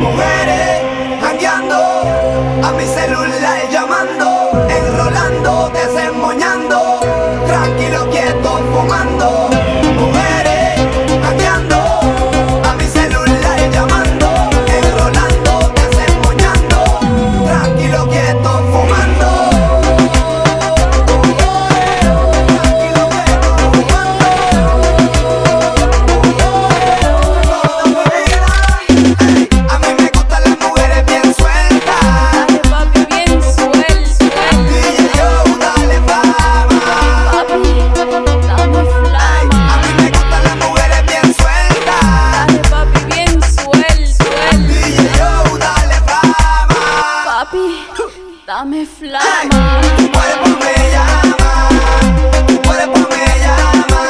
Mujeres, jangueando a mi celular. Papi, dame flama. Tu cuerpo me llama, tu cuerpo me llama.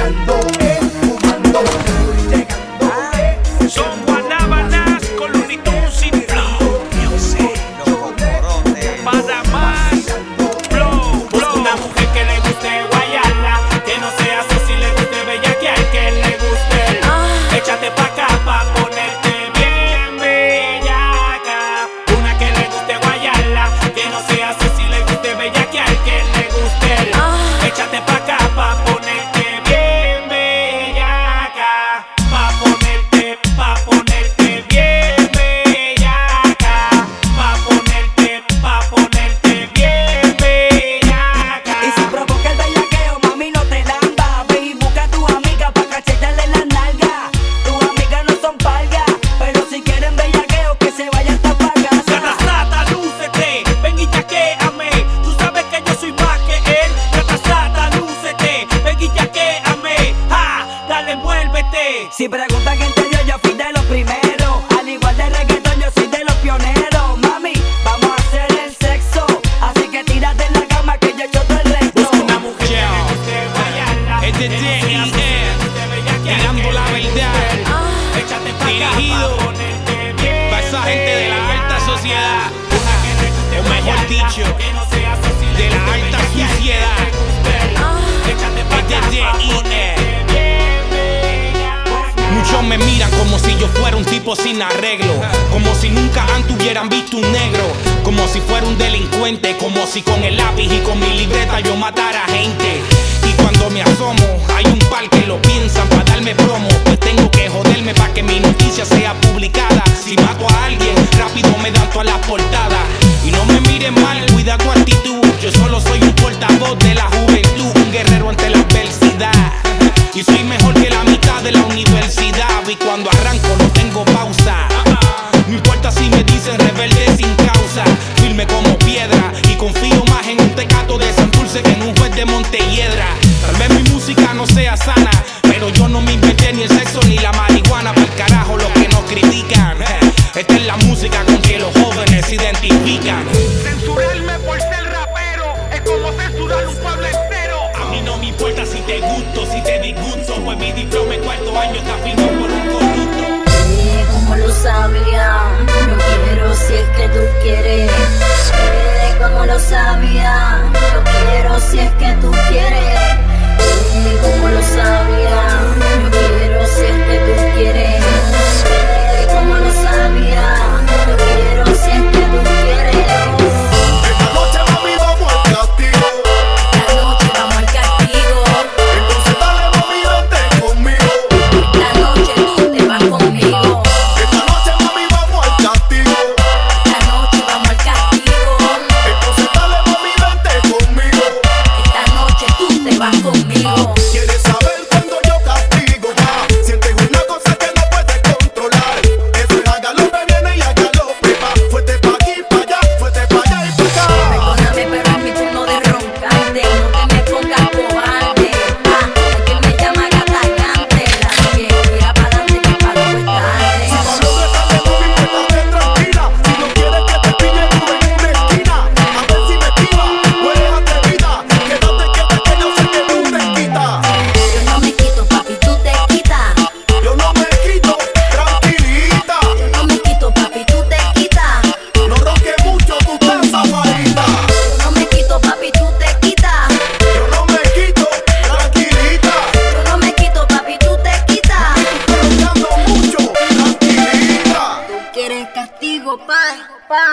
callando como si fuera un delincuente, como si con el lápiz y con mi libreta yo matara gente. Y cuando me asomo, hay un par que lo piensan para darme promo, pues tengo que joderme para que mi noticia sea publicada. Si mato a alguien, rápido me dan todas las portadas. Y no me miren mal, cuida tu actitud, yo solo soy un portavoz de la juventud, un guerrero ante la adversidad. Y soy mejor que la mitad de la universidad, y cuando arranco no tengo pausa. No importa si me dicen rebelde sin causa firme como piedra. Y confío más en un tecato de San Dulce que en un juez de Montelledra. Tal vez mi música no sea sana, pero yo no me invito quieres. Eh, como lo sabía, lo quiero si es que tú quieres. Eh, como lo sabía.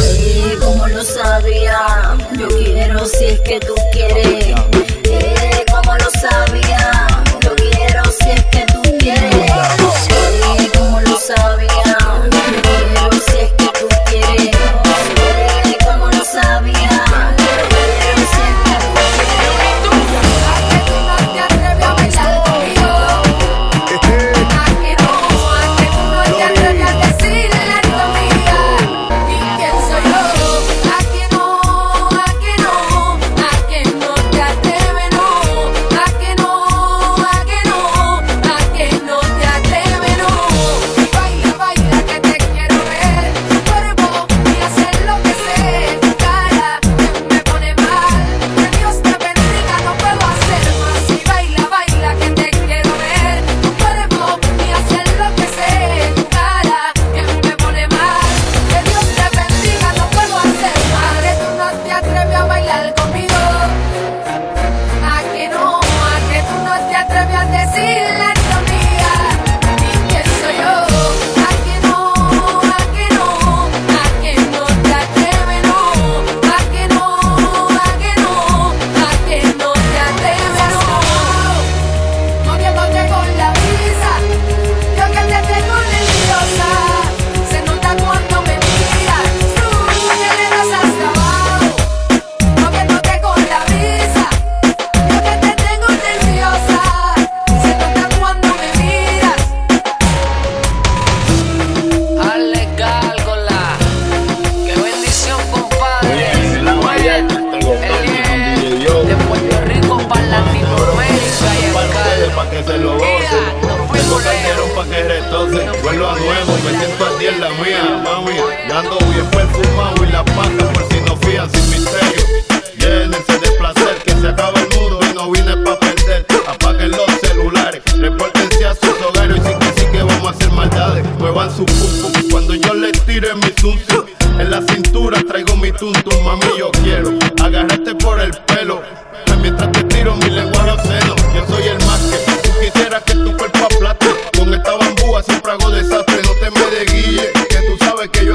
Eh, como lo sabía, yo quiero si es que tú quieres. Eh, como lo sabía. Guille, que yo